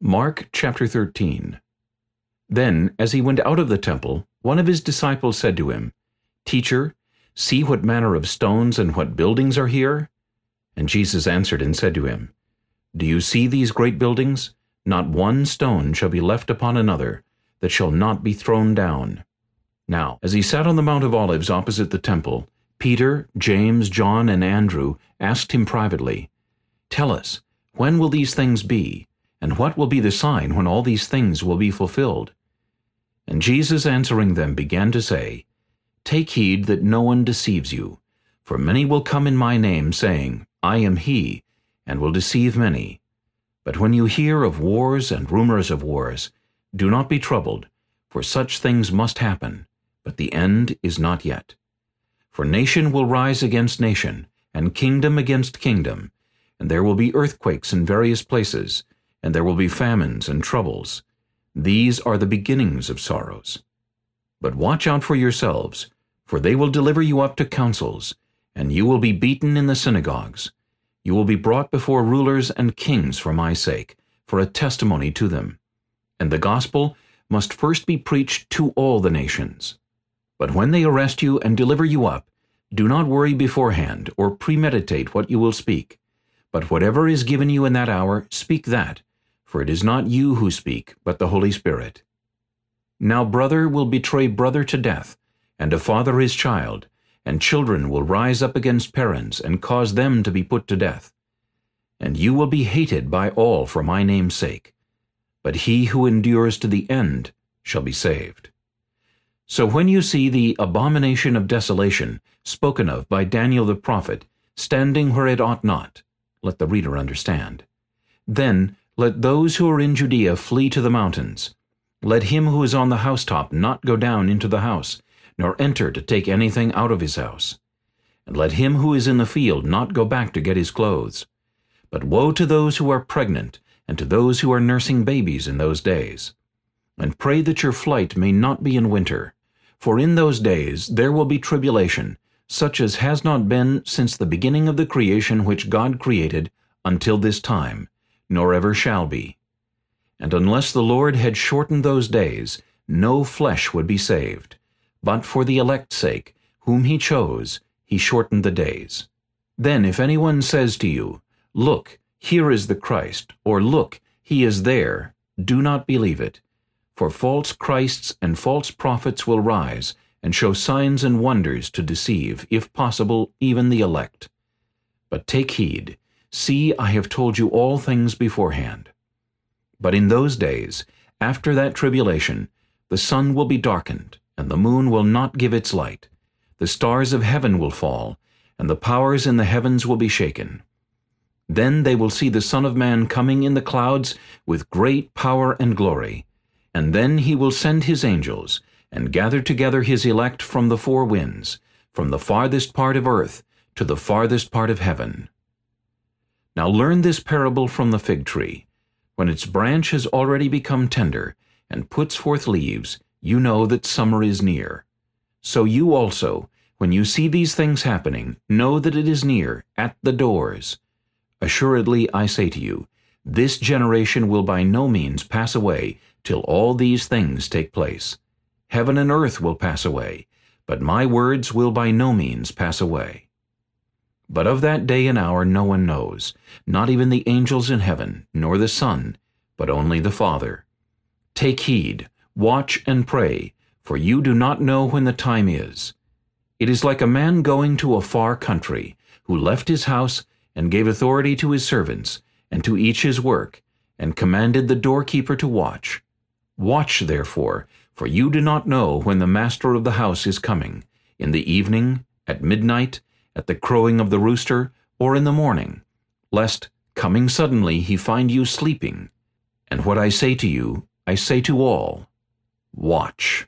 Mark chapter 13 Then, as he went out of the temple, one of his disciples said to him, Teacher, see what manner of stones and what buildings are here? And Jesus answered and said to him, Do you see these great buildings? Not one stone shall be left upon another, that shall not be thrown down. Now, as he sat on the Mount of Olives opposite the temple, Peter, James, John, and Andrew asked him privately, Tell us, when will these things be? And what will be the sign when all these things will be fulfilled? And Jesus answering them began to say, Take heed that no one deceives you. For many will come in my name, saying, I am he, and will deceive many. But when you hear of wars and rumors of wars, do not be troubled, for such things must happen, but the end is not yet. For nation will rise against nation, and kingdom against kingdom, and there will be earthquakes in various places, and there will be famines and troubles. These are the beginnings of sorrows. But watch out for yourselves, for they will deliver you up to councils, and you will be beaten in the synagogues. You will be brought before rulers and kings for my sake, for a testimony to them. And the gospel must first be preached to all the nations. But when they arrest you and deliver you up, do not worry beforehand or premeditate what you will speak. But whatever is given you in that hour, speak that, for it is not you who speak, but the Holy Spirit. Now brother will betray brother to death, and a father his child, and children will rise up against parents and cause them to be put to death. And you will be hated by all for my name's sake. But he who endures to the end shall be saved. So when you see the abomination of desolation spoken of by Daniel the prophet, standing where it ought not, let the reader understand. Then let those who are in Judea flee to the mountains. Let him who is on the housetop not go down into the house, nor enter to take anything out of his house. And let him who is in the field not go back to get his clothes. But woe to those who are pregnant, and to those who are nursing babies in those days. And pray that your flight may not be in winter. For in those days there will be tribulation, such as has not been since the beginning of the creation which God created until this time, nor ever shall be. And unless the Lord had shortened those days, no flesh would be saved. But for the elect's sake, whom he chose, he shortened the days. Then if anyone says to you, Look, here is the Christ, or Look, he is there, do not believe it. For false Christs and false prophets will rise, and show signs and wonders to deceive, if possible, even the elect. But take heed, See, I have told you all things beforehand. But in those days, after that tribulation, the sun will be darkened, and the moon will not give its light. The stars of heaven will fall, and the powers in the heavens will be shaken. Then they will see the Son of Man coming in the clouds with great power and glory. And then he will send his angels, and gather together his elect from the four winds, from the farthest part of earth to the farthest part of heaven. Now learn this parable from the fig tree. When its branch has already become tender, and puts forth leaves, you know that summer is near. So you also, when you see these things happening, know that it is near, at the doors. Assuredly I say to you, this generation will by no means pass away till all these things take place. Heaven and earth will pass away, but my words will by no means pass away. But of that day and hour no one knows, not even the angels in heaven, nor the Son, but only the Father. Take heed, watch and pray, for you do not know when the time is. It is like a man going to a far country, who left his house, and gave authority to his servants, and to each his work, and commanded the doorkeeper to watch. Watch therefore, for you do not know when the master of the house is coming, in the evening, at midnight, at the crowing of the rooster, or in the morning, lest, coming suddenly, he find you sleeping. And what I say to you, I say to all, Watch.